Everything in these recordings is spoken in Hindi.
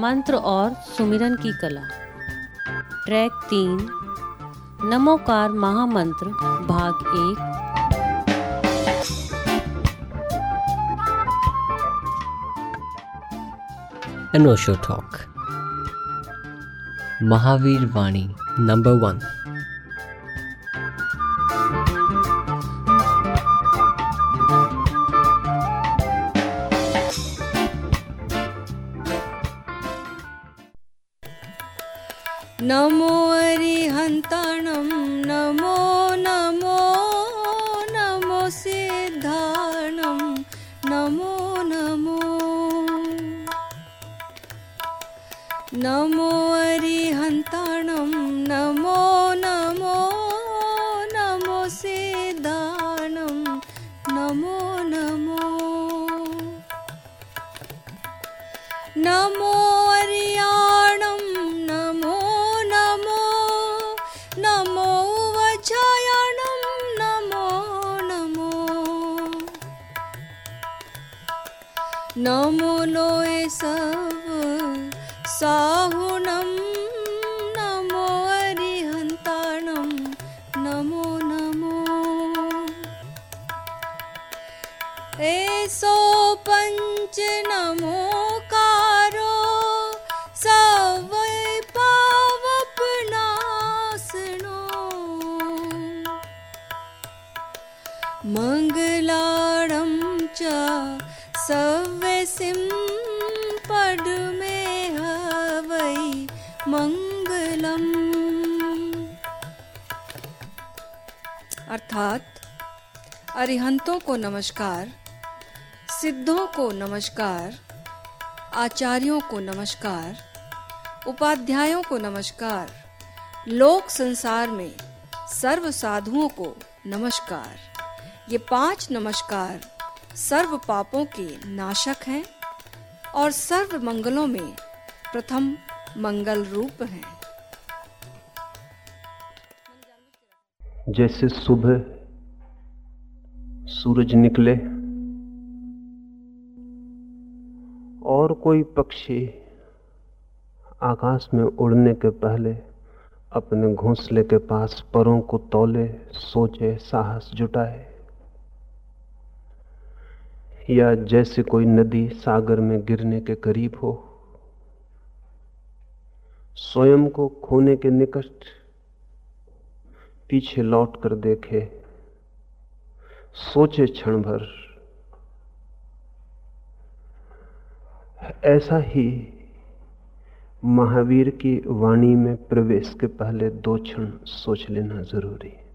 मंत्र और सुमिरन की कला। ट्रैक तीन, नमोकार महामंत्र, भाग एक। अनोशो talk Mahavir Vani number one नमो नो स सा अर्थात अरिहंतों को नमस्कार, सिद्धों को नमस्कार, आचार्यों को नमस्कार, उपाध्यायों को नमस्कार, लोक संसार में सर्व साधुओं को नमस्कार। ये पाँच नमस्कार सर्व पापों के नाशक हैं और सर्व मंगलों में प्रथम मंगल रूप हैं। जैसे सुबह सूरज निकले और कोई पक्षी आकाश में उड़ने के पहले अपने घोंसले के पास परों को तोले, सोचे, साहस जुटाए। या जैसे कोई नदी सागर में गिरने के करीब हो, स्वयं को खोने के निकट पीछे लौट कर देखे, सोचे क्षण भर, ऐसा ही महावीर की वाणी में प्रवेश के पहले दो क्षण सोच लेना ज़रूरी है।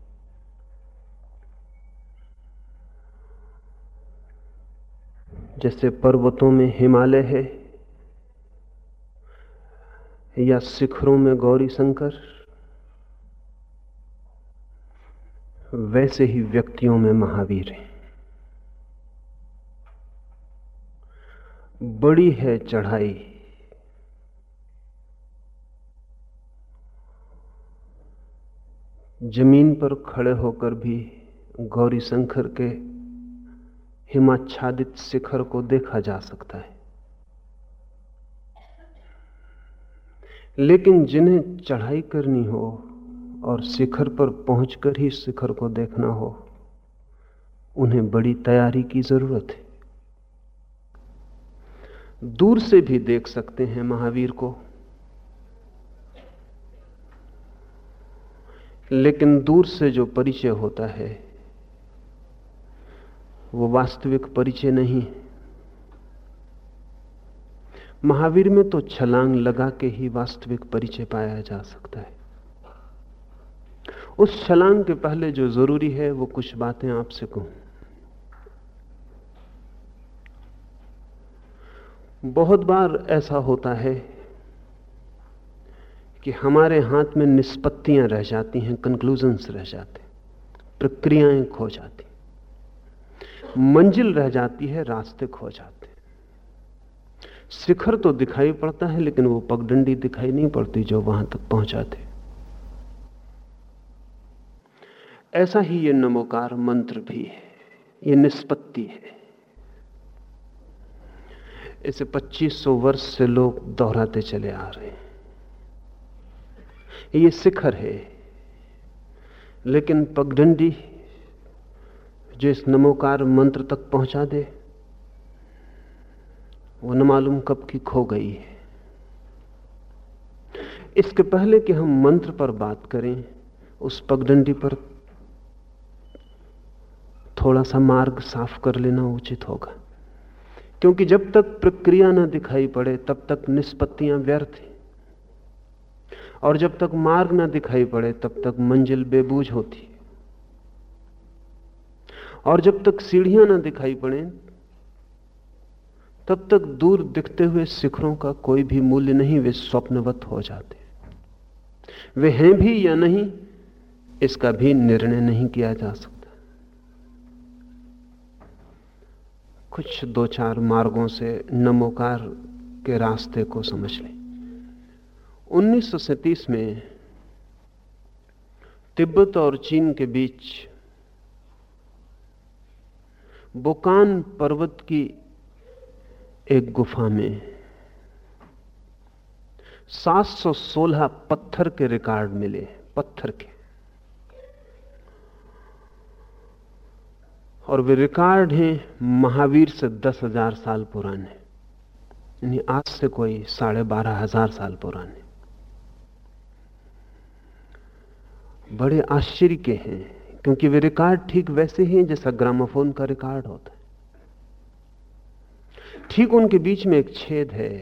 जैसे पर्वतों में हिमालय है, या शिखरों में गौरी शंकर वैसे ही व्यक्तियों में महावीर है। बड़ी है चढ़ाई। ज़मीन पर खड़े होकर भी गौरी शंकर के हिमाच्छादित शिखर को देखा जा सकता है। लेकिन जिन्हें चढ़ाई करनी हो और शिखर पर पहुंचकर ही शिखर को देखना हो। उन्हें बड़ी तैयारी की ज़रूरत है। दूर से भी देख सकते हैं महावीर को। लेकिन दूर से जो परिचय होता है, वो वास्तविक परिचय नहीं महावीर में तो छलांग लगा के ही वास्तविक परिचय पाया जा सकता है। उस छलांग के पहले जो ज़रूरी है, वो कुछ बातें आपसे कहूँ। बहुत बार ऐसा होता है कि हमारे हाथ में निष्पत्तियाँ रह जाती हैं कंक्लूजन्स रह जाते प्रक्रियाएँ खो जाती मंजिल रह जाती है, रास्ते खो जाते शिखर तो दिखाई पड़ता है, लेकिन वो पगडंडी दिखाई नहीं पड़ती जो वहाँ तक पहुंचाते। ऐसा ही ये नमोकार मंत्र भी है, ये निष्पत्ति है। इसे 2500 वर्ष से लोग दोहराते चले आ रहे हैं। ये शिखर है, लेकिन पगडंडी जो इस नमोकार मंत्र तक पहुँचा दे, वो न मालूम कब की खो गई है। इसके पहले कि हम मंत्र पर बात करें, उस पगडंडी पर थोड़ा सा मार्ग साफ़ कर लेना उचित होगा। क्योंकि जब तक प्रक्रिया ना दिखाई पड़े, तब तक निष्पत्तियाँ व्यर्थ हैं। और जब तक मार्ग ना दिखाई पड़े, तब तक मंजिल बेबूझ होती और जब तक सीढ़ियाँ ना दिखाई पड़े, तब तक दूर दिखते हुए शिखरों का कोई भी मूल्य नहीं, वे स्वप्नवत हो जाते वे हैं भी या नहीं, इसका भी निर्णय नहीं किया जा सकता। कुछ दो चार मार्गों से नमोकार के रास्ते को समझ लें। उन्नीस में तिब्बत और चीन के बीच बुकान पर्वत की एक गुफा में 716 पत्थर के रिकॉर्ड मिले, पत्थर के। और वे रिकॉर्ड हैं महावीर से दस हज़ार साल पुराने। यानी आज से कोई साढ़े बारह हज़ार साल पुराने। बड़े आश्चर्य के हैं, क्योंकि वे रिकॉर्ड ठीक वैसे ही हैं जैसा ग्रामोफोन का रिकॉर्ड होता है। ठीक उनके बीच में एक छेद है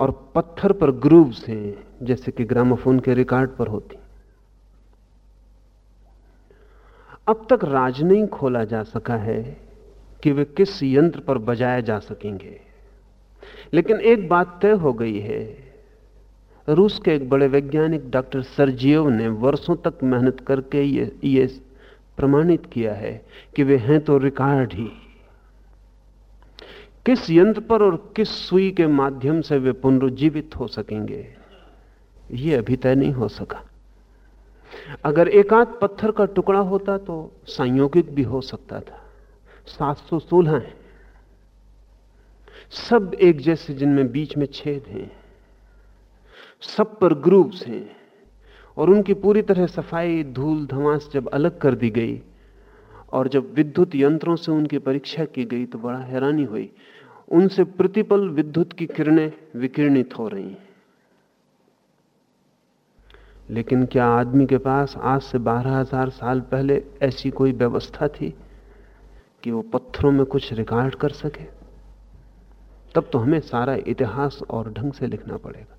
और पत्थर पर ग्रूव्स हैं जैसे कि ग्रामोफोन के रिकॉर्ड पर होती अब तक राज नहीं खोला जा सका है कि वे किस यंत्र पर बजाए जा सकेंगे। लेकिन एक बात तय हो गई है, रूस के एक बड़े वैज्ञानिक डॉक्टर सरजियोव ने वर्षों तक मेहनत करके ये ये प्रमाणित किया है कि वे हैं तो रिकॉर्ड ही। किस यंत्र पर और किस सुई के माध्यम से वे पुनरुज्जीवित हो सकेंगे, ये अभी तय नहीं हो सका। अगर एकांत पत्थर का टुकड़ा होता तो संयोगिक भी हो सकता था। सात सौ सोलह है। सब एक जैसे जिनमें बीच में छेद हैं। सब पर ग्रुप्स हैं और उनकी पूरी तरह सफ़ाई, धूल धमास जब अलग कर दी गई और जब विद्युत यंत्रों से उनकी परीक्षा की गई तो बड़ा हैरानी हुई। उनसे प्रतिपल विद्युत की किरणें विकिरणित हो रही हैं। लेकिन क्या आदमी के पास आज से बारह हज़ार साल पहले ऐसी कोई व्यवस्था थी कि वो पत्थरों में कुछ रिकॉर्ड कर सके? तब तो हमें सारा इतिहास और ढंग से लिखना पड़ेगा।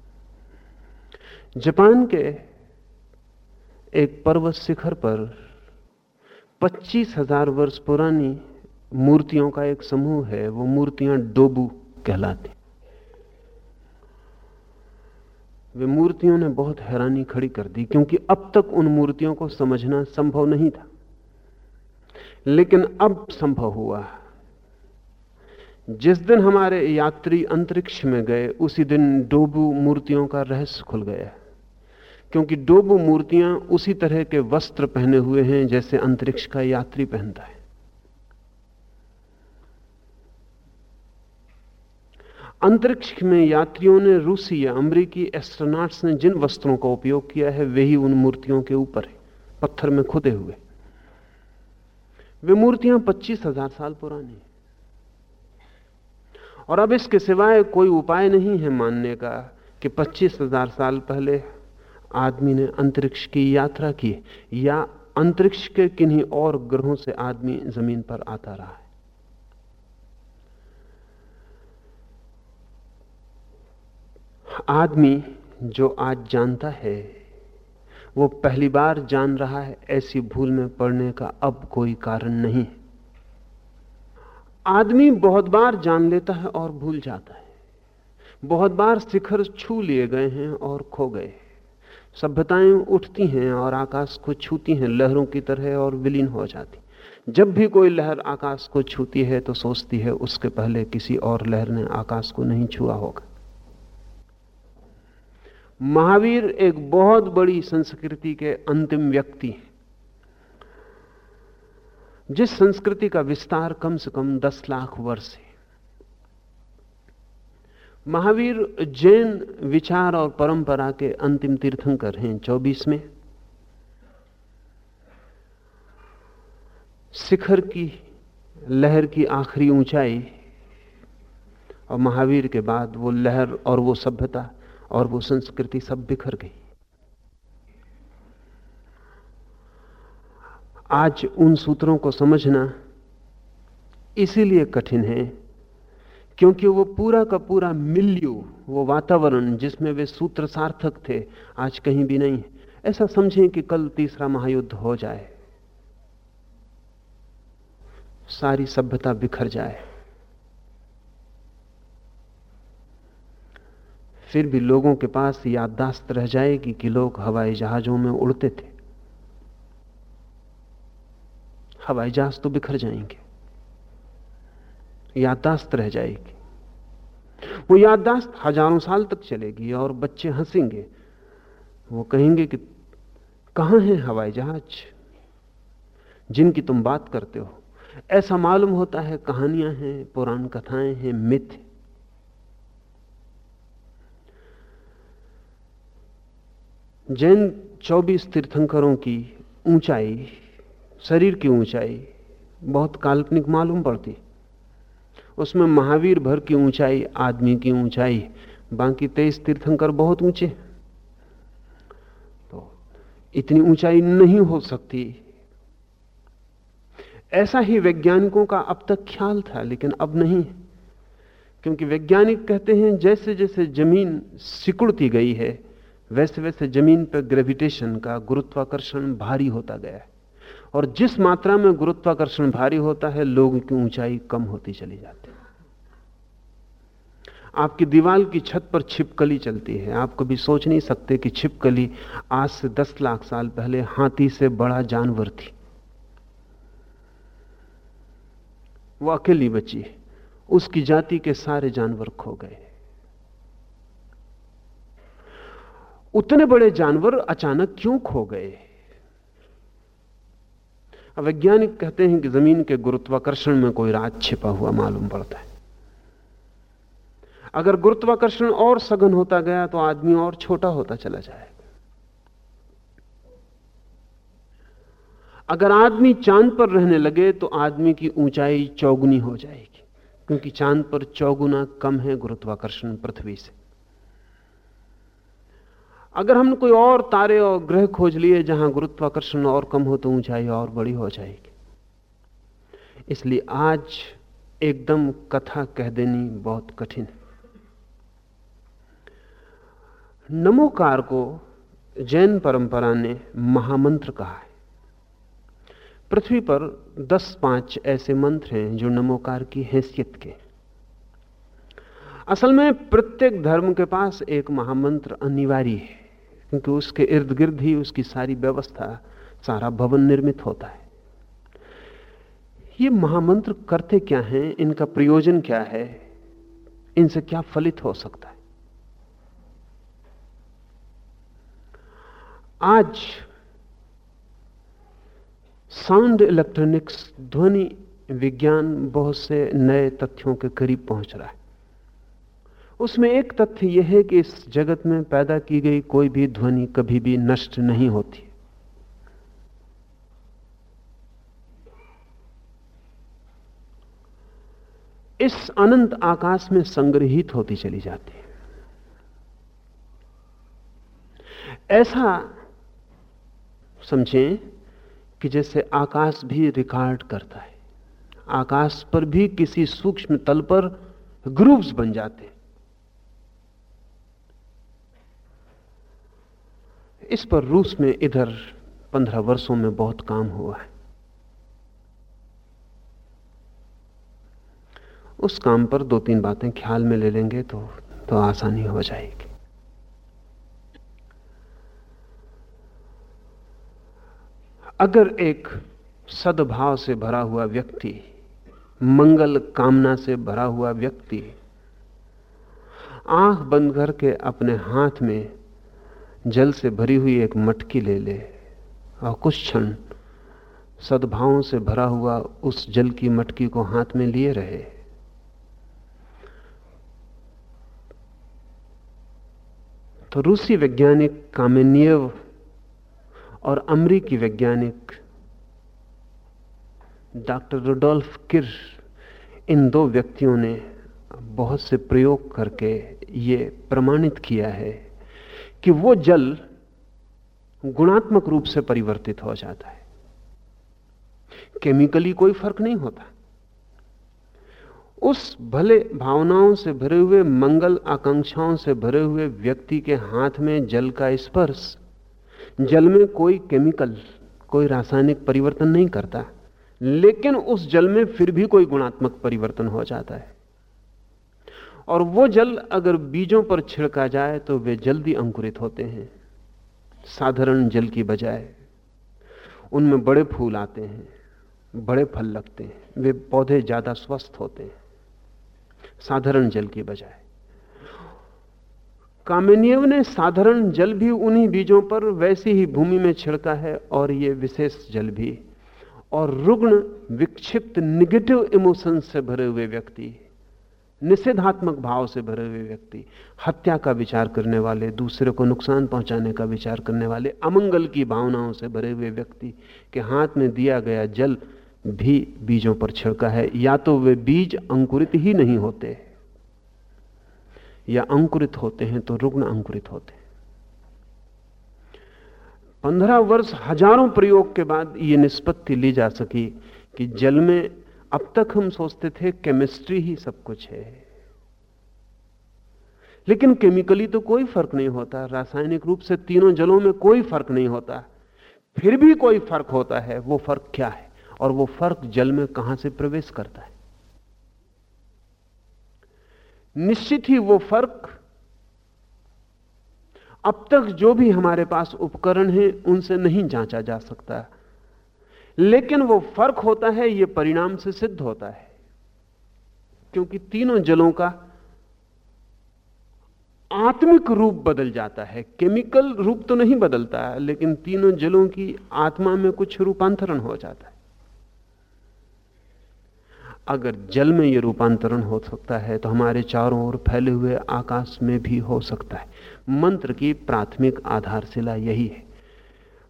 जापान के एक पर्वत शिखर पर पच्चीस हज़ार वर्ष पुरानी मूर्तियों का एक समूह है, वो मूर्तियाँ डोबू कहलाती वे मूर्तियों ने बहुत हैरानी खड़ी कर दी, क्योंकि अब तक उन मूर्तियों को समझना संभव नहीं था। लेकिन अब संभव हुआ। जिस दिन हमारे यात्री अंतरिक्ष में गए, उसी दिन डोबू मूर्तियों का रहस्य खुल गया। क्योंकि डोबू मूर्तियाँ उसी तरह के वस्त्र पहने हुए हैं जैसे अंतरिक्ष का यात्री पहनता है। अंतरिक्ष में यात्रियों ने रूसी या अमरीकी एस्ट्रोनॉट्स ने जिन वस्त्रों का उपयोग किया है, वे ही उन मूर्तियों के ऊपर है, पत्थर में खुदे हुए। वे मूर्तियाँ पच्चीस हज़ार साल पुरानी और अब इसके सिवाय कोई उपाय नहीं है मानने का कि पच्चीस हज़ार साल पहले आदमी ने अंतरिक्ष की यात्रा की या अंतरिक्ष के किन्हीं और ग्रहों से आदमी ज़मीन पर आता रहा है। आदमी जो आज जानता है, वो पहली बार जान रहा है, ऐसी भूल में पड़ने का अब कोई कारण नहीं आदमी बहुत बार जान लेता है और भूल जाता है। बहुत बार शिखर छू लिए गए हैं और खो गए। सभ्यताएँ उठती हैं और आकाश को छूती हैं, लहरों की तरह और विलीन हो जाती। जब भी कोई लहर आकाश को छूती है तो सोचती है, उसके पहले किसी और लहर ने आकाश को नहीं छुआ होगा। महावीर एक बहुत बड़ी संस्कृति के अंतिम व्यक्ति हैं। जिस संस्कृति का विस्तार कम से कम दस लाख वर्ष है। महावीर जैन विचार और परंपरा के अंतिम तीर्थंकर हैं चौबीस में शिखर की लहर की आखिरी ऊंचाई और महावीर के बाद वो लहर और वो सभ्यता। और वो संस्कृति सब बिखर गई। आज उन सूत्रों को समझना इसीलिए कठिन है क्योंकि वो पूरा का पूरा मिल्यू, वो वातावरण जिसमें वे सूत्र सार्थक थे, आज कहीं भी नहीं ऐसा समझें कि कल तीसरा महायुद्ध हो जाए। सारी सभ्यता बिखर जाए। फिर भी लोगों के पास याददाश्त रह जाएगी कि लोग हवाई जहाजों में उड़ते थे। हवाई जहाज़ तो बिखर जाएँगे। याददाश्त रह जाएगी। वो याददाश्त हज़ारों साल तक चलेगी और बच्चे हंसेंगे। वो कहेंगे कि, कहाँ है हवाई जहाज़? जिनकी तुम बात करते हो। ऐसा मालूम होता है कहानियाँ हैं, पुराण कथाएँ हैं, मिथ जैन 24 तीर्थंकरों की ऊंचाई, शरीर की ऊंचाई बहुत काल्पनिक मालूम पड़ती। उसमें महावीर भर की ऊंचाई, आदमी की ऊंचाई, बाकी तेईस तीर्थंकर बहुत ऊँचे। तो इतनी ऊंचाई नहीं हो सकती। ऐसा ही वैज्ञानिकों का अब तक ख्याल था, लेकिन अब नहीं। क्योंकि वैज्ञानिक कहते हैं जैसे जैसे ज़मीन सिकुड़ती गई है वैसे वैसे ज़मीन पर ग्रेविटेशन का गुरुत्वाकर्षण भारी होता गया है। और जिस मात्रा में गुरुत्वाकर्षण भारी होता है, लोगों की ऊंचाई कम होती चली जाती है। आपकी दीवार की छत पर छिपकली चलती है। आप कभी सोच नहीं सकते कि छिपकली आज से दस लाख साल पहले हाथी से बड़ा जानवर थी। वो अकेली बची है। उसकी जाति के सारे जानवर खो गए उतने बड़े जानवर अचानक क्यों खो गए? वैज्ञानिक कहते हैं कि ज़मीन के गुरुत्वाकर्षण में कोई राज छिपा हुआ मालूम पड़ता है। अगर गुरुत्वाकर्षण और सघन होता गया तो आदमी और छोटा होता चला जाएगा। अगर आदमी चाँद पर रहने लगे तो आदमी की ऊंचाई चौगुनी हो जाएगी, क्योंकि चाँद पर चौगुना कम है गुरुत्वाकर्षण पृथ्वी से। अगर हमने कोई और तारे और ग्रह खोज लिए जहाँ गुरुत्वाकर्षण और कम हो तो ऊंचाई और बड़ी हो जाएगी। इसलिए आज एकदम कथा कह देनी बहुत कठिन है। नमोकार को जैन परंपरा ने महामंत्र कहा है। पृथ्वी पर दस पाँच ऐसे मंत्र हैं जो नमोकार की हैसियत के असल में प्रत्येक धर्म के पास एक महामंत्र अनिवार्य है। क्योंकि उसके इर्द गिर्द ही उसकी सारी व्यवस्था, सारा भवन निर्मित होता है। ये महामंत्र करते क्या हैं? इनका प्रयोजन क्या है? इनसे क्या फलित हो सकता है? आज साउंड इलेक्ट्रॉनिक्स, ध्वनि विज्ञान बहुत से नए तथ्यों के करीब पहुँच रहा है। उसमें एक तथ्य यह है कि इस जगत में पैदा की गई कोई भी ध्वनि कभी भी नष्ट नहीं होती। इस अनंत आकाश में संग्रहित होती चली जाती है। ऐसा समझें कि जैसे आकाश भी रिकॉर्ड करता है, आकाश पर भी किसी सूक्ष्म तल पर ग्रुप्स बन जाते इस पर रूस में इधर पंद्रह वर्षों में बहुत काम हुआ है। उस काम पर दो तीन बातें ख्याल में ले लेंगे तो तो आसानी हो जाएगी। अगर एक सद्भाव से भरा हुआ व्यक्ति, मंगल कामना से भरा हुआ व्यक्ति, आँख बंद करके अपने हाथ में जल से भरी हुई एक मटकी ले ले और कुछ क्षण सद्भावों से भरा हुआ उस जल की मटकी को हाथ में लिए रहे। तो रूसी वैज्ञानिक कामेनियव और अमरीकी वैज्ञानिक डॉक्टर रोडोल्फ किर, इन दो व्यक्तियों ने बहुत से प्रयोग करके ये प्रमाणित किया है। कि वो जल गुणात्मक रूप से परिवर्तित हो जाता है। केमिकली कोई फ़र्क नहीं होता। उस भले भावनाओं से भरे हुए, मंगल आकांक्षाओं से भरे हुए व्यक्ति के हाथ में जल का स्पर्श, जल में कोई केमिकल, कोई रासायनिक परिवर्तन नहीं करता, लेकिन उस जल में फिर भी कोई गुणात्मक परिवर्तन हो जाता है। और वो जल अगर बीजों पर छिड़का जाए तो वे जल्दी अंकुरित होते हैं। साधारण जल की बजाय उनमें बड़े फूल आते हैं, बड़े फल लगते हैं, वे पौधे ज़्यादा स्वस्थ होते हैं। साधारण जल की बजाय। कामेनियव ने साधारण जल भी उन्हीं बीजों पर वैसी ही भूमि में छिड़का है और ये विशेष जल भी। और रुग्ण विक्षिप्त निगेटिव इमोशन से भरे हुए व्यक्ति। निषेधात्मक भाव से भरे हुए व्यक्ति हत्या का विचार करने वाले, दूसरे को नुकसान पहुँचाने का विचार करने वाले, अमंगल की भावनाओं से भरे हुए व्यक्ति के हाथ में दिया गया जल भी बीजों पर छिड़का है। या तो वे बीज अंकुरित ही नहीं होते या अंकुरित होते हैं तो रुग्ण अंकुरित होते पंद्रह वर्ष हज़ारों प्रयोग के बाद यह निष्पत्ति ली जा सकी कि जल में अब तक हम सोचते थे केमिस्ट्री ही सब कुछ है। लेकिन केमिकली तो कोई फ़र्क नहीं होता। रासायनिक रूप से तीनों जलों में कोई फ़र्क नहीं होता। फिर भी कोई फ़र्क होता है, वो फ़र्क क्या है? और वो फ़र्क जल में कहाँ से प्रवेश करता है? निश्चित ही वो फ़र्क अब तक जो भी हमारे पास उपकरण हैं, उनसे नहीं जांचा जा सकता। लेकिन वो फ़र्क होता है, ये परिणाम से सिद्ध होता है। क्योंकि तीनों जलों का आत्मिक रूप बदल जाता है। केमिकल रूप तो नहीं बदलता है लेकिन तीनों जलों की आत्मा में कुछ रूपांतरण हो जाता है। अगर जल में यह रूपांतरण हो सकता है तो हमारे चारों ओर फैले हुए आकाश में भी हो सकता है। मंत्र की प्राथमिक आधारशिला यही है।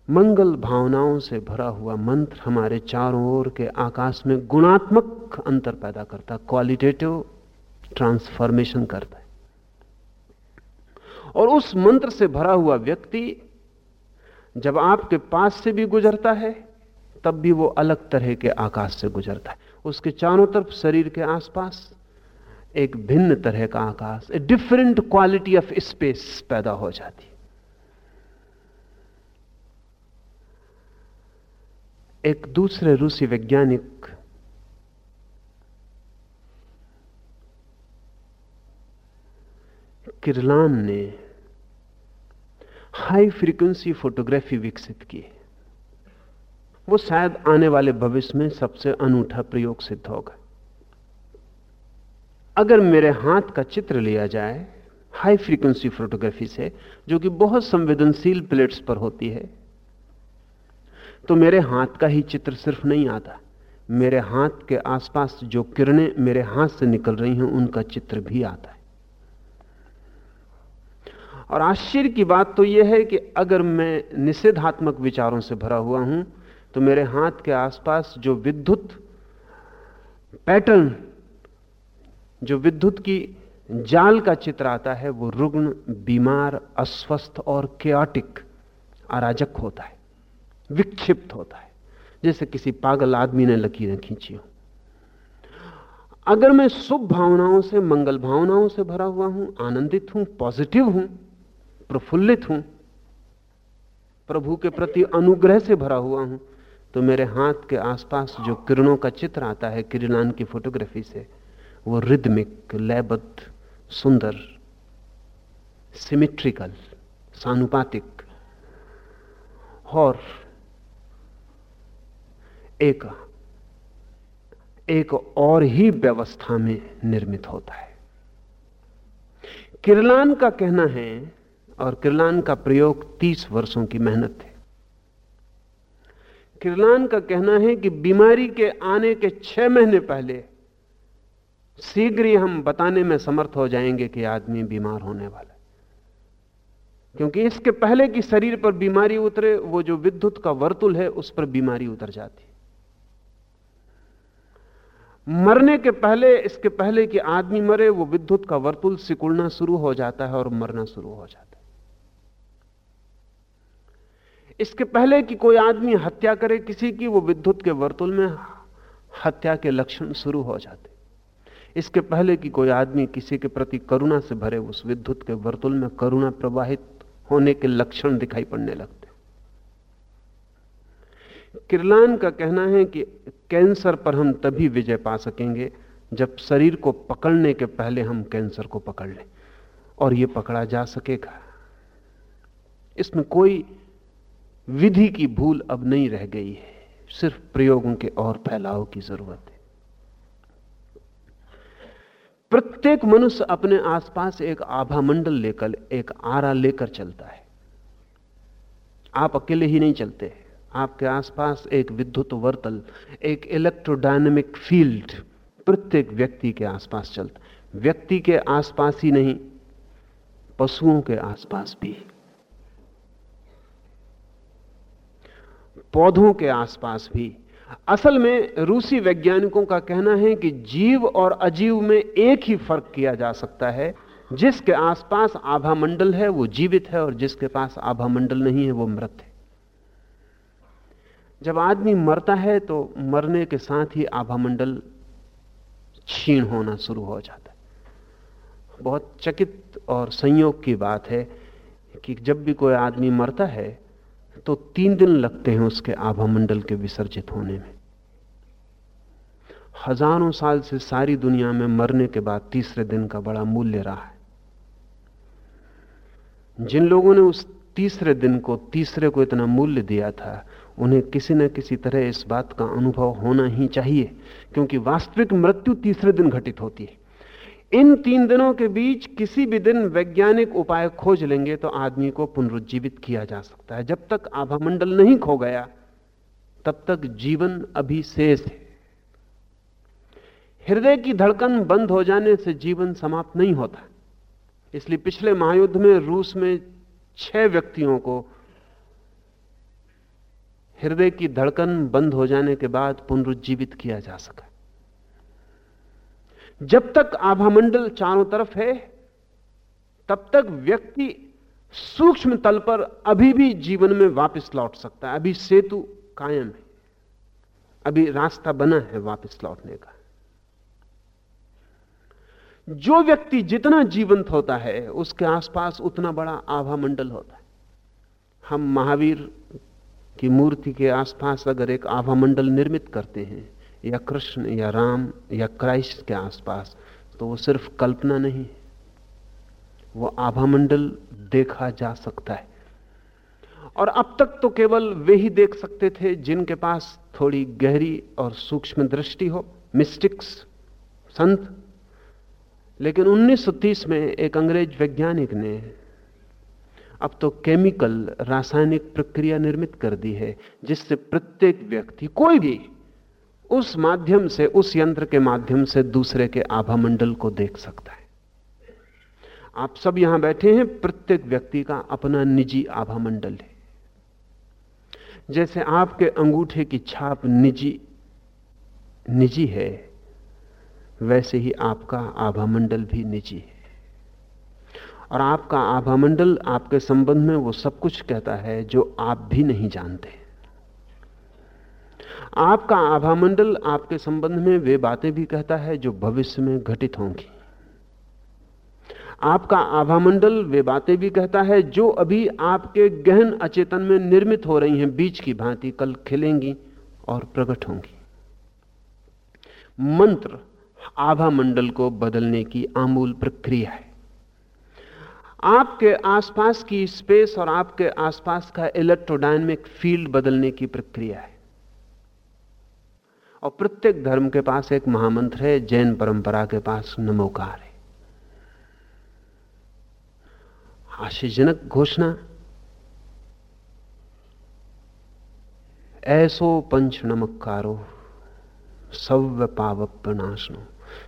मंगल भावनाओं से भरा हुआ मंत्र हमारे चारों ओर के आकाश में गुणात्मक अंतर पैदा करता क्वालिटेटिव ट्रांसफॉर्मेशन करता है। और उस मंत्र से भरा हुआ व्यक्ति जब आपके पास से भी गुजरता है, तब भी वो अलग तरह के आकाश से गुजरता है। उसके चारों तरफ़ शरीर के आसपास एक भिन्न तरह का आकाश a different quality of space पैदा हो जाती एक दूसरे रूसी वैज्ञानिक किरलान ने हाई फ्रीक्वेंसी फोटोग्राफी विकसित की। वो शायद आने वाले भविष्य में सबसे अनूठा प्रयोग सिद्ध होगा। अगर मेरे हाथ का चित्र लिया जाए हाई फ्रीक्वेंसी फोटोग्राफी से, जो कि बहुत संवेदनशील प्लेट्स पर होती है तो मेरे हाथ का ही चित्र सिर्फ़ नहीं आता। मेरे हाथ के आसपास जो किरणें मेरे हाथ से निकल रही हैं, उनका चित्र भी आता है। और आश्चर्य की बात तो यह है कि अगर मैं निषेधात्मक विचारों से भरा हुआ हूँ तो मेरे हाथ के आसपास जो विद्युत पैटर्न, जो विद्युत की जाल का चित्र आता है, वो रुग्ण, बीमार, अस्वस्थ और केटिक अराजक होता है। विक्षिप्त होता है। जैसे किसी पागल आदमी ने लकीरें खींची हो। अगर मैं शुभ भावनाओं से, मंगल भावनाओं से भरा हुआ हूँ, आनंदित हूँ, पॉजिटिव हूँ, प्रफुल्लित हूँ, प्रभु के प्रति अनुग्रह से भरा हुआ हूँ तो मेरे हाथ के आसपास जो किरणों का चित्र आता है किरणान की फोटोग्राफी से, वो रिदमिक, लयबद्ध, सुंदर, सिमिट्रिकल, सानुपातिक, और एक एक और ही व्यवस्था में निर्मित होता है। किरलान का कहना है, और किरलान का प्रयोग 30 वर्षों की मेहनत है। किरलान का कहना है कि बीमारी के आने के छह महीने पहले शीघ्र ही हम बताने में समर्थ हो जाएँगे कि आदमी बीमार होने वाला है। क्योंकि इसके पहले कि शरीर पर बीमारी उतरे, वो जो विद्युत का वर्तुल है, उस पर बीमारी उतर जाती मरने के पहले, इसके पहले कि आदमी मरे, वो विद्युत का वर्तुल सिकुड़ना शुरू हो जाता है और मरना शुरू हो जाता है। इसके पहले कि कोई आदमी हत्या करे किसी की, वो विद्युत के वर्तुल में हत्या के लक्षण शुरू हो जाते। इसके पहले कि कोई आदमी किसी के प्रति करुणा से भरे उस विद्युत के वर्तुल में करुणा प्रवाहित होने के लक्षण दिखाई पड़ने लगते। किरलान का कहना है कि कैंसर पर हम तभी विजय पा सकेंगे जब शरीर को पकड़ने के पहले हम कैंसर को पकड़ लें और यह पकड़ा जा सकेगा। इसमें कोई विधि की भूल अब नहीं रह गई है। सिर्फ़ प्रयोगों के और फैलाव की ज़रूरत है। प्रत्येक मनुष्य अपने आसपास एक आभा मंडल लेकर, एक आरा लेकर चलता है। आप अकेले ही नहीं चलते। आपके आसपास एक विद्युत वर्तल, एक इलेक्ट्रोडायनेमिक फ़ील्ड प्रत्येक व्यक्ति के आसपास चलता व्यक्ति के आसपास ही नहीं, पशुओं के आसपास भी पौधों के आसपास भी। असल में रूसी वैज्ञानिकों का कहना है कि जीव और अजीव में एक ही फ़र्क किया जा सकता है। जिसके आसपास आभा मंडल है, वो जीवित है, और जिसके पास आभा मंडल नहीं है, वो मृत है। जब आदमी मरता है तो मरने के साथ ही आभा मंडल क्षीण होना शुरू हो जाता है। बहुत चकित और संयोग की बात है कि जब भी कोई आदमी मरता है तो तीन दिन लगते हैं उसके आभा मंडल के विसर्जित होने में। हज़ारों साल से सारी दुनिया में मरने के बाद तीसरे दिन का बड़ा मूल्य रहा है। जिन लोगों ने उस तीसरे दिन को, तीसरे को इतना मूल्य दिया था उन्हें किसी न किसी तरह इस बात का अनुभव होना ही चाहिए, क्योंकि वास्तविक मृत्यु तीसरे दिन घटित होती है। इन तीन दिनों के बीच किसी भी दिन वैज्ञानिक उपाय खोज लेंगे तो आदमी को पुनरुज्जीवित किया जा सकता है। जब तक आभामंडल नहीं खो गया, तब तक जीवन अभी शेष है। हृदय की धड़कन बंद हो जाने से जीवन समाप्त नहीं होता। इसलिए पिछले महायुद्ध में रूस में छह व्यक्तियों को हृदय की धड़कन बंद हो जाने के बाद पुनरुज्जीवित किया जा सका। जब तक आभामंडल चारों तरफ़ है, तब तक व्यक्ति सूक्ष्म तल पर अभी भी जीवन में वापस लौट सकता है। अभी सेतु कायम है। अभी रास्ता बना है वापस लौटने का। जो व्यक्ति जितना जीवंत होता है, उसके आसपास उतना बड़ा आभा मंडल होता है। हम महावीर की मूर्ति के आसपास अगर एक आभा मंडल निर्मित करते हैं, या कृष्ण, या राम, या क्राइस्ट के आसपास तो वो सिर्फ़ कल्पना नहीं, वो आभा मंडल देखा जा सकता है। और अब तक तो केवल वे ही देख सकते थे जिनके पास थोड़ी गहरी और सूक्ष्म दृष्टि हो, मिस्टिक्स, संत। लेकिन 1930 में एक अंग्रेज़ वैज्ञानिक ने अब तो केमिकल रासायनिक प्रक्रिया निर्मित कर दी है, जिससे प्रत्येक व्यक्ति, कोई भी, उस माध्यम से, उस यंत्र के माध्यम से दूसरे के आभा मंडल को देख सकता है। आप सब यहाँ बैठे हैं, प्रत्येक व्यक्ति का अपना निजी आभा मंडल है। जैसे आपके अंगूठे की छाप निजी निजी है, वैसे ही आपका आभा मंडल भी निजी है। और आपका आभा मंडल आपके संबंध में वो सब कुछ कहता है जो आप भी नहीं जानते। आपका आभामंडल आपके संबंध में वे बातें भी कहता है जो भविष्य में घटित होंगी। आपका आभामंडल वे बातें भी कहता है जो अभी आपके गहन अचेतन में निर्मित हो रही हैं। बीज की भांति कल खिलेंगी और प्रकट होंगी। मंत्र आभा मंडल को बदलने की आमूल प्रक्रिया है। आपके आसपास की स्पेस और आपके आसपास का इलेक्ट्रोडायनेमिक फ़ील्ड बदलने की प्रक्रिया है। और प्रत्येक धर्म के पास एक महामंत्र है, जैन परंपरा के पास नमोकार है। आश्चर्यजनक घोषणा। ऐसो पंच नमकारो सव्य पावक प्रनाशनो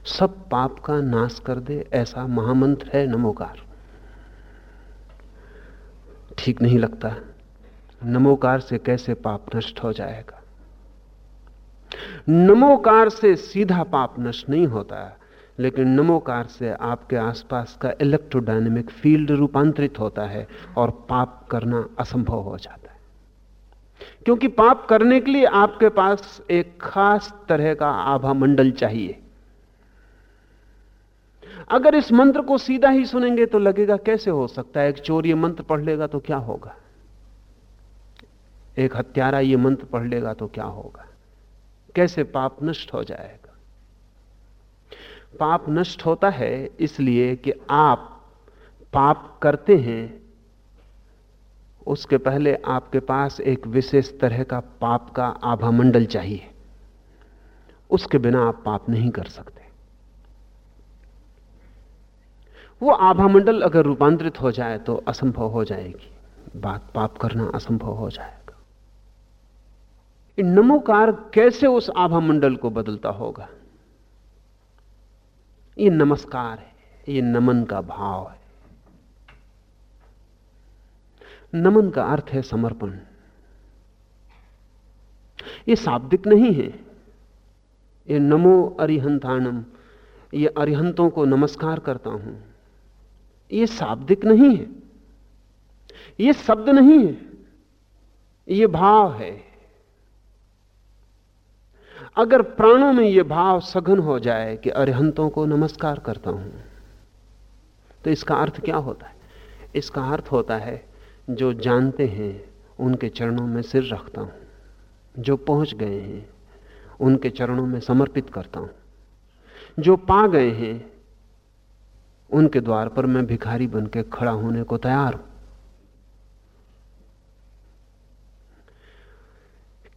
सब पाप का नाश कर दे, ऐसा महामंत्र है नमोकार। ठीक नहीं लगता। नमोकार से कैसे पाप नष्ट हो जाएगा? नमोकार से सीधा पाप नष्ट नहीं होता, लेकिन नमोकार से आपके आसपास का इलेक्ट्रोडायनेमिक फ़ील्ड रूपांतरित होता है और पाप करना असंभव हो जाता है। क्योंकि पाप करने के लिए आपके पास एक खास तरह का आभा मंडल चाहिए। अगर इस मंत्र को सीधा ही सुनेंगे तो लगेगा कैसे हो सकता है? एक चोर ये मंत्र पढ़ लेगा तो क्या होगा? एक हत्यारा ये मंत्र पढ़ लेगा तो क्या होगा? कैसे पाप नष्ट हो जाएगा? पाप नष्ट होता है इसलिए कि आप पाप करते हैं, उसके पहले आपके पास एक विशेष तरह का पाप का आभा मंडल चाहिए। उसके बिना आप पाप नहीं कर सकते। वो आभा मंडल अगर रूपांतरित हो जाए तो असंभव हो जाएगी। बात पाप करना असंभव हो जाएगा। नमोकार कैसे उस आभा मंडल को बदलता होगा? ये नमस्कार है, ये नमन का भाव है। नमन का अर्थ है समर्पण। ये शाब्दिक नहीं है। ये नमो अरिहंताणम, ये अरिहंतों को नमस्कार करता हूँ। ये शाब्दिक नहीं है। ये शब्द नहीं है। ये भाव है। अगर प्राणों में यह भाव सघन हो जाए कि अरिहंतों को नमस्कार करता हूँ तो इसका अर्थ क्या होता है? इसका अर्थ होता है, जो जानते हैं, उनके चरणों में सिर रखता हूँ। जो पहुँच गए हैं, उनके चरणों में समर्पित करता हूँ। जो पा गए हैं उनके द्वार पर मैं भिखारी बन के खड़ा होने को तैयार हूँ।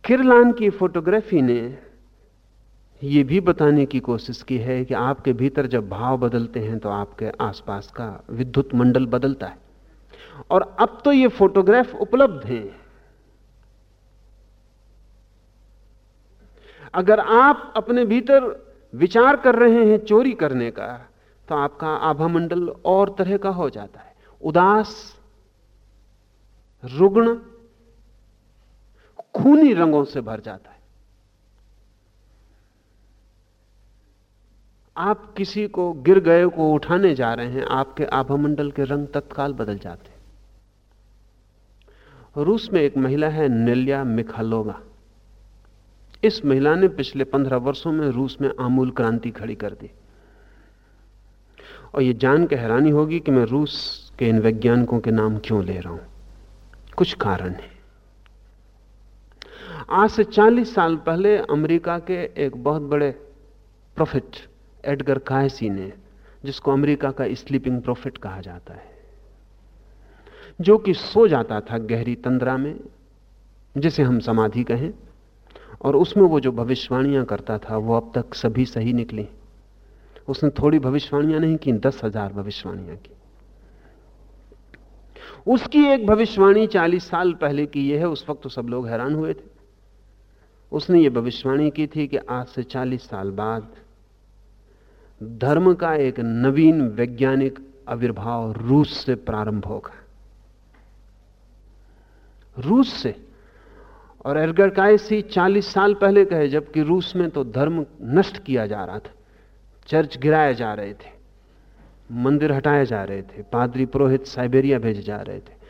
किरलान की फोटोग्राफी ने यह भी बताने की कोशिश की है कि आपके भीतर जब भाव बदलते हैं तो आपके आसपास का विद्युत मंडल बदलता है। और अब तो ये फोटोग्राफ उपलब्ध हैं। अगर आप अपने भीतर विचार कर रहे हैं चोरी करने का तो आपका आभा मंडल और तरह का हो जाता है। उदास, रुग्ण खूनी रंगों से भर जाता है। आप किसी को गिर गए को उठाने जा रहे हैं, आपके आभामंडल के रंग तत्काल बदल जाते हैं। रूस में एक महिला है, निल्या मिखालोवा। इस महिला ने पिछले पंद्रह वर्षों में रूस में आमूल क्रांति खड़ी कर दी। और यह जान के हैरानी होगी कि मैं रूस के इन वैज्ञानिकों के नाम क्यों ले रहा हूँ। कुछ कारण है। आज से 40 साल पहले अमेरिका के एक बहुत बड़े प्रोफिट, एडगर कायसी ने, जिसको अमेरिका का स्लीपिंग प्रोफिट कहा जाता है, जो कि सो जाता था गहरी तंद्रा में, जिसे हम समाधि कहें, और उसमें वो जो भविष्यवाणियाँ करता था, वो अब तक सभी सही निकली। उसने थोड़ी भविष्यवाणियाँ नहीं की, दस हज़ार भविष्यवाणियाँ की। उसकी एक भविष्यवाणी चालीस साल पहले की यह है, उस वक्त तो सब लोग हैरान हुए थे। उसने ये भविष्यवाणी की थी कि आज से चालीस साल बाद धर्म का एक नवीन वैज्ञानिक आविर्भाव रूस से प्रारंभ होगा। रूस से। और एडगर कायसी 40 साल पहले कहे, जबकि रूस में तो धर्म नष्ट किया जा रहा था। चर्च गिराए जा रहे थे, मंदिर हटाए जा रहे थे, पादरी पुरोहित साइबेरिया भेजे जा रहे थे।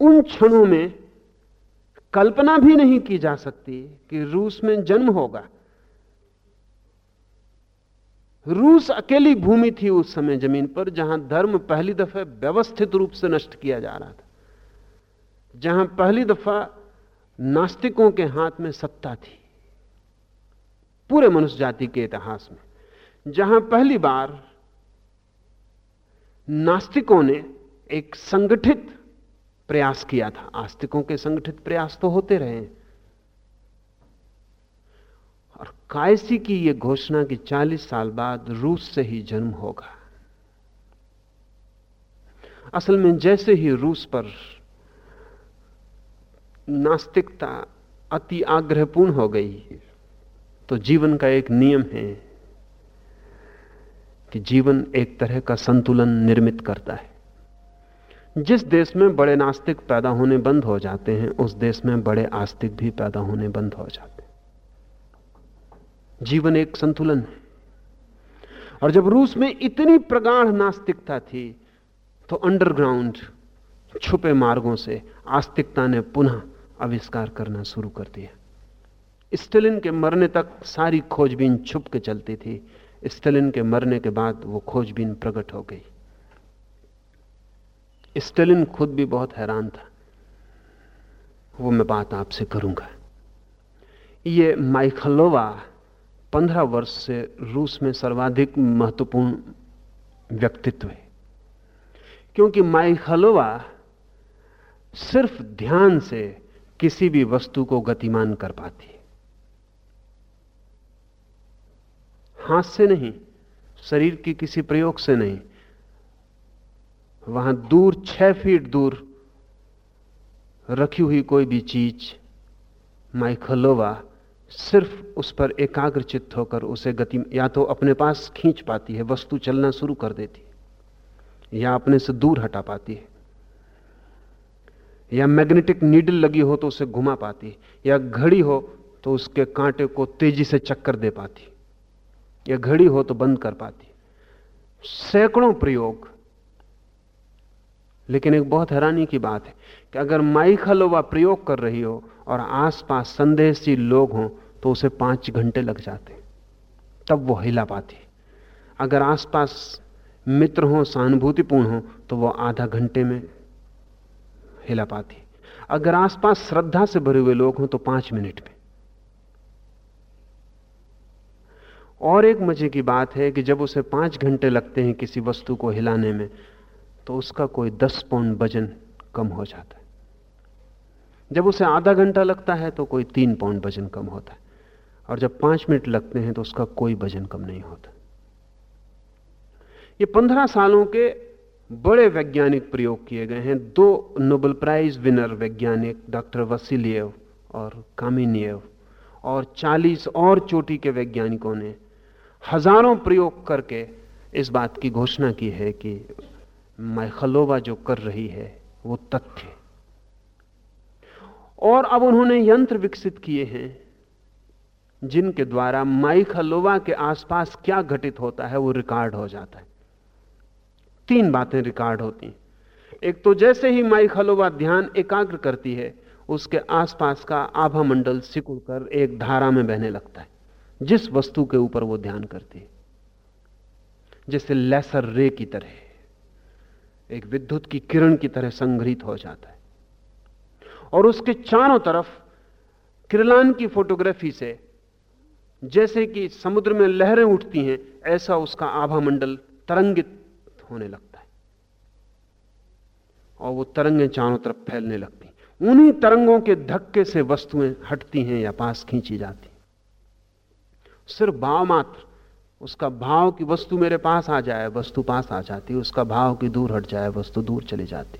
उन क्षणों में कल्पना भी नहीं की जा सकती कि रूस में जन्म होगा। रूस अकेली भूमि थी उस समय ज़मीन पर जहाँ धर्म पहली दफे व्यवस्थित रूप से नष्ट किया जा रहा था, जहाँ पहली दफ़ा नास्तिकों के हाथ में सत्ता थी। पूरे मनुष्य जाति के इतिहास में, जहाँ पहली बार नास्तिकों ने एक संगठित प्रयास किया था। आस्तिकों के संगठित प्रयास तो होते रहे। और कायसी की यह घोषणा कि 40 साल बाद रूस से ही जन्म होगा। असल में जैसे ही रूस पर नास्तिकता अति आग्रहपूर्ण हो गई तो जीवन का एक नियम है कि जीवन एक तरह का संतुलन निर्मित करता है। जिस देश में बड़े नास्तिक पैदा होने बंद हो जाते हैं, उस देश में बड़े आस्तिक भी पैदा होने बंद हो जाते हैं। जीवन एक संतुलन है। और जब रूस में इतनी प्रगाढ़ नास्तिकता थी तो अंडरग्राउंड छुपे मार्गों से आस्तिकता ने पुनः आविष्कार करना शुरू कर दिया। स्टेलिन के मरने तक सारी खोजबीन छुप के चलती थी। स्टेलिन के मरने के बाद वो खोजबीन प्रकट हो गई। स्टेलिन खुद भी बहुत हैरान था। वो मैं बात आपसे करूँगा। ये माइखलोवा पंद्रह वर्ष से रूस में सर्वाधिक महत्वपूर्ण व्यक्तित्व है। क्योंकि माइखलोवा सिर्फ़ ध्यान से किसी भी वस्तु को गतिमान कर पाती है। हाथ से नहीं, शरीर के किसी प्रयोग से नहीं, वहाँ दूर, छह फीट दूर रखी हुई कोई भी चीज़, माइखलोवा, सिर्फ़ उस पर एकाग्रचित होकर उसे गति, या तो अपने पास खींच पाती है, वस्तु चलना शुरू कर देती है, या अपने से दूर हटा पाती है, या मैग्नेटिक नीडल लगी हो तो उसे घुमा पाती है, या घड़ी हो तो उसके कांटे को तेज़ी से चक्कर दे पाती या घड़ी हो तो बंद कर पाती। सैकड़ों प्रयोग। लेकिन एक बहुत हैरानी की बात है कि अगर माइखलोवा प्रयोग कर रही हो और आसपास संदेहशील लोग हों तो उसे पाँच घंटे लग जाते। तब वो हिला पाती। अगर आसपास मित्र हो, सहानुभूतिपूर्ण हो तो वो आधा घंटे में हिला पाती। अगर आसपास श्रद्धा से भरे हुए लोग हों तो पाँच मिनट में। और एक मज़े की बात है कि जब उसे पाँच घंटे लगते हैं किसी वस्तु को हिलाने में तो उसका कोई दस पौंड वज़न कम हो जाता है। जब उसे आधा घंटा लगता है तो कोई तीन पाउंड वज़न कम होता है। और जब पाँच मिनट लगते हैं तो उसका कोई वज़न कम नहीं होता। ये पंद्रह सालों के बड़े वैज्ञानिक प्रयोग किए गए हैं। दो नोबेल प्राइज विनर वैज्ञानिक, डॉक्टर वसीलियव और कामिनियव, और 40 और चोटी के वैज्ञानिकों ने हज़ारों प्रयोग करके इस बात की घोषणा की है कि मैखलोवा जो कर रही है, वो तथ्य और अब उन्होंने यंत्र विकसित किए हैं, जिनके द्वारा माइखलोवा के आसपास क्या घटित होता है, वो रिकॉर्ड हो जाता है। तीन बातें रिकॉर्ड होती हैं। एक तो जैसे ही माइखलोवा ध्यान एकाग्र करती है, उसके आसपास का आभा मंडल सिकुड़कर एक धारा में बहने लगता है। जिस वस्तु के ऊपर वो ध्यान करती जैसे लेसर रे की तरह, एक विद्युत की किरण की तरह संग्रहित हो जाता है। और उसके चारों तरफ़ किरलान की फोटोग्राफी से, जैसे कि समुद्र में लहरें उठती हैं, ऐसा उसका आभा मंडल तरंगित होने लगता है। और वो तरंगें चारों तरफ़ फैलने लगती उन्हीं तरंगों के धक्के से वस्तुएँ हटती हैं या पास खींची जाती सिर्फ़ भाव मात्र। उसका भाव की वस्तु मेरे पास आ जाए, वस्तु पास आ जाती। उसका भाव की दूर हट जाए, वस्तु दूर चली जाती।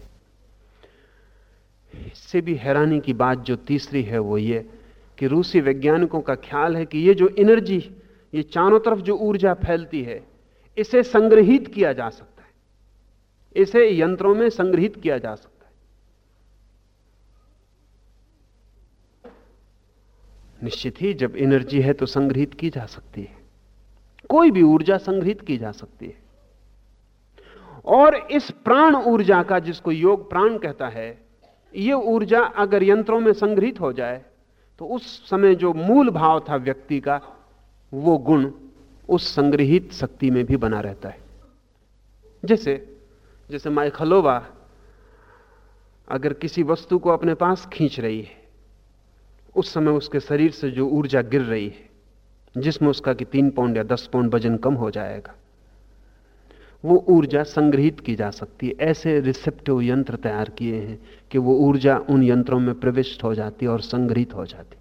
इससे भी हैरानी की बात जो तीसरी है वो ये कि रूसी वैज्ञानिकों का ख्याल है कि ये जो एनर्जी, ये चारों तरफ़ जो ऊर्जा फैलती है, इसे संग्रहित किया जा सकता है। इसे यंत्रों में संग्रहित किया जा सकता है। निश्चित ही जब एनर्जी है तो संग्रहित की जा सकती है। कोई भी ऊर्जा संग्रहित की जा सकती है। और इस प्राण ऊर्जा का जिसको योग प्राण कहता है यह ऊर्जा अगर यंत्रों में संग्रहित हो जाए तो उस समय जो मूल भाव था व्यक्ति का, वो गुण उस संग्रहित शक्ति में भी बना रहता है। जैसे जैसे माइखलोवा अगर किसी वस्तु को अपने पास खींच रही है उस समय उसके शरीर से जो ऊर्जा गिर रही है, जिसमें उसका कि तीन पाउंड या दस पाउंड वज़न कम हो जाएगा, वो ऊर्जा संग्रहित की जा सकती है। ऐसे रिसेप्टिव यंत्र तैयार किए हैं कि वो ऊर्जा उन यंत्रों में प्रविष्ट हो जाती और संग्रहित हो जाती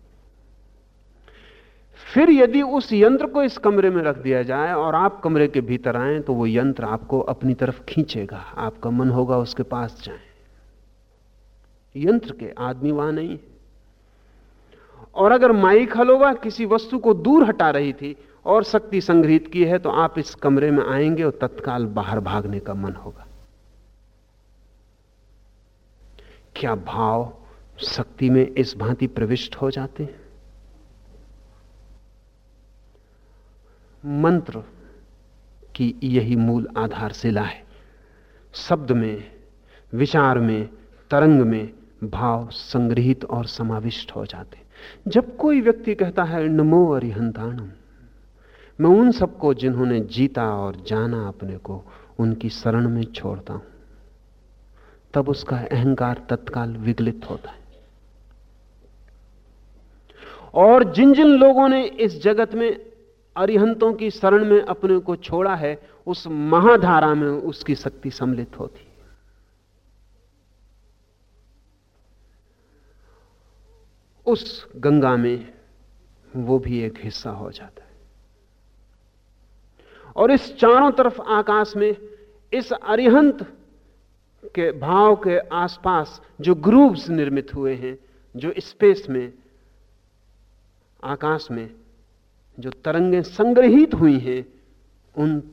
फिर यदि उस यंत्र को इस कमरे में रख दिया जाए और आप कमरे के भीतर आए तो वो यंत्र आपको अपनी तरफ़ खींचेगा। आपका मन होगा उसके पास जाए। यंत्र के आदमी वहाँ नहीं है। और अगर माइक हलोवा किसी वस्तु को दूर हटा रही थी और शक्ति संग्रहित की है तो आप इस कमरे में आएँगे और तत्काल बाहर भागने का मन होगा। क्या भाव शक्ति में इस भांति प्रविष्ट हो जाते हैं? मंत्र की यही मूल आधारशिला है। शब्द में, विचार में, तरंग में भाव संग्रहित और समाविष्ट हो जाते जब कोई व्यक्ति कहता है, नमो अरिहंताणम। मैं उन सबको जिन्होंने जीता और जाना अपने को, उनकी शरण में छोड़ता हूँ। तब उसका अहंकार तत्काल विगलित होता है। और जिन जिन लोगों ने इस जगत में अरिहंतों की शरण में अपने को छोड़ा है, उस महाधारा में उसकी शक्ति सम्मिलित होती उस गंगा में वो भी एक हिस्सा हो जाता है। और इस चारों तरफ़ आकाश में इस अरिहंत के भाव के आसपास जो ग्रूव्स निर्मित हुए हैं, जो स्पेस में, आकाश में जो तरंगें संग्रहित हुई हैं, उन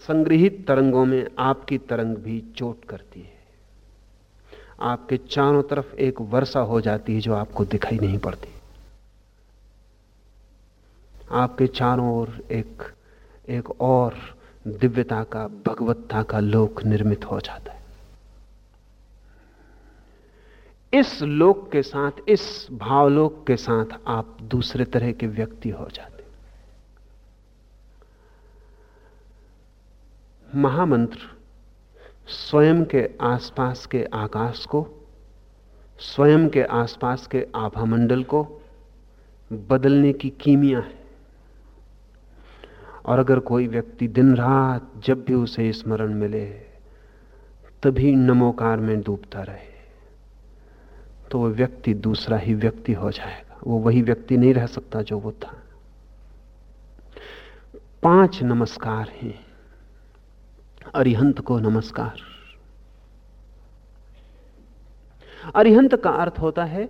संग्रहित तरंगों में आपकी तरंग भी चोट करती है। आपके चारों तरफ़ एक वर्षा हो जाती है जो आपको दिखाई नहीं पड़ती। आपके चारों ओर एक एक और दिव्यता का, भगवत्ता का लोक निर्मित हो जाता है। इस लोक के साथ, इस भावलोक के साथ आप दूसरे तरह के व्यक्ति हो जाते महामंत्र स्वयं के आसपास के आकाश को, स्वयं के आसपास के आभामंडल को बदलने की कीमिया है। और अगर कोई व्यक्ति दिन रात जब भी उसे स्मरण मिले, तभी नमोकार में डूबता रहे तो वह व्यक्ति दूसरा ही व्यक्ति हो जाएगा। वो वही व्यक्ति नहीं रह सकता जो वो था। पाँच नमस्कार हैं। अरिहंत को नमस्कार। अरिहंत का अर्थ होता है,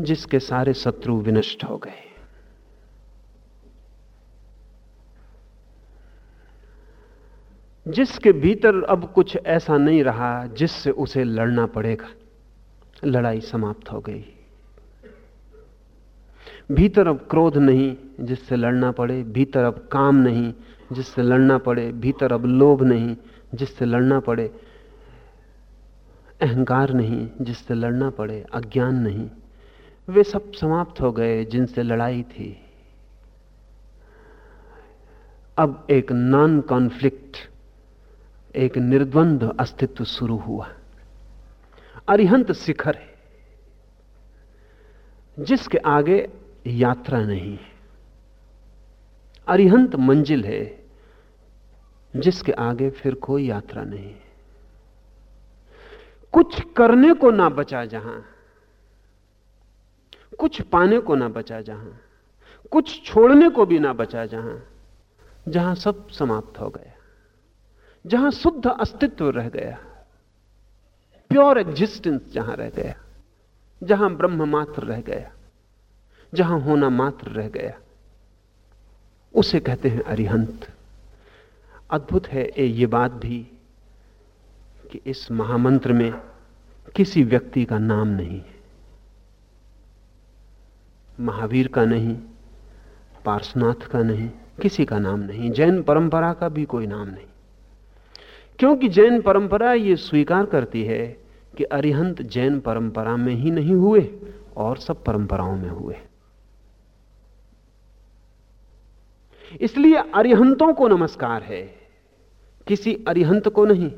जिसके सारे शत्रु विनष्ट हो गए। जिसके भीतर अब कुछ ऐसा नहीं रहा, जिससे उसे लड़ना पड़ेगा। लड़ाई समाप्त हो गई। भीतर अब क्रोध नहीं, जिससे लड़ना पड़े। भीतर अब काम नहीं जिससे लड़ना पड़े, भीतर अब लोभ नहीं, जिससे लड़ना पड़े, अहंकार नहीं, जिससे लड़ना पड़े, अज्ञान नहीं। वे सब समाप्त हो गए जिनसे लड़ाई थी। अब एक नॉन कॉन्फ्लिक्ट एक निर्द्वंद अस्तित्व शुरू हुआ। अरिहंत शिखर है, जिसके आगे यात्रा नहीं है। अरिहंत मंजिल है जिसके आगे फिर कोई यात्रा नहीं। कुछ करने को ना बचा जहाँ। कुछ पाने को ना बचा जहाँ। कुछ छोड़ने को भी ना बचा जहाँ। जहाँ सब समाप्त हो गया। जहाँ शुद्ध अस्तित्व रह गया। प्योर एग्जिस्टेंस जहाँ रह गया। जहाँ ब्रह्म मात्र रह गया। जहाँ होना मात्र रह गया। उसे कहते हैं अरिहंत। अद्भुत है ये बात भी कि इस महामंत्र में किसी व्यक्ति का नाम नहीं है। महावीर का नहीं पार्शनाथ का नहीं, किसी का नाम नहीं, जैन परंपरा का भी कोई नाम नहीं। क्योंकि जैन परंपरा यह स्वीकार करती है कि अरिहंत जैन परंपरा में ही नहीं हुए और सब परंपराओं में हुए। इसलिए अरिहंतों को नमस्कार है। किसी अरिहंत को नहीं।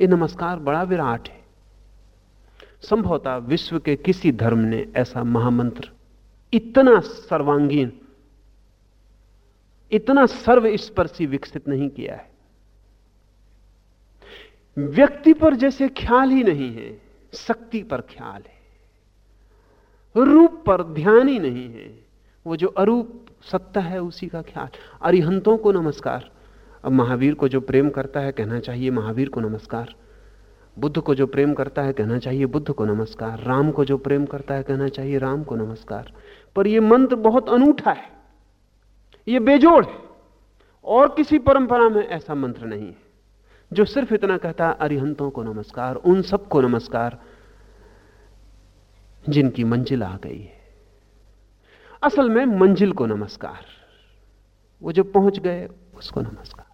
ये नमस्कार, बड़ा विराट है। संभवतः विश्व के किसी धर्म ने ऐसा महामंत्र, इतना सर्वांगीण, इतना सर्वस्पर्शी विकसित नहीं किया है। व्यक्ति पर जैसे ख्याल ही नहीं है, शक्ति पर ख्याल है। रूप पर ध्यान ही नहीं है, वो जो अरूप सत्ता है उसी का ख्याल। अरिहंतों को नमस्कार। अब महावीर को जो प्रेम करता है, कहना चाहिए महावीर को नमस्कार। बुद्ध को जो प्रेम करता है, कहना चाहिए बुद्ध को नमस्कार। राम को जो प्रेम करता है, कहना चाहिए राम को नमस्कार। पर यह मंत्र बहुत अनूठा है। यह बेजोड़ है। और किसी परंपरा में ऐसा मंत्र नहीं है, जो सिर्फ़ इतना कहता है, अरिहंतों को नमस्कार, उन सबको नमस्कार, जिनकी मंजिल आ गई है। असल में मंजिल को नमस्कार। वो जो पहुँच गए, उसको नमस्कार।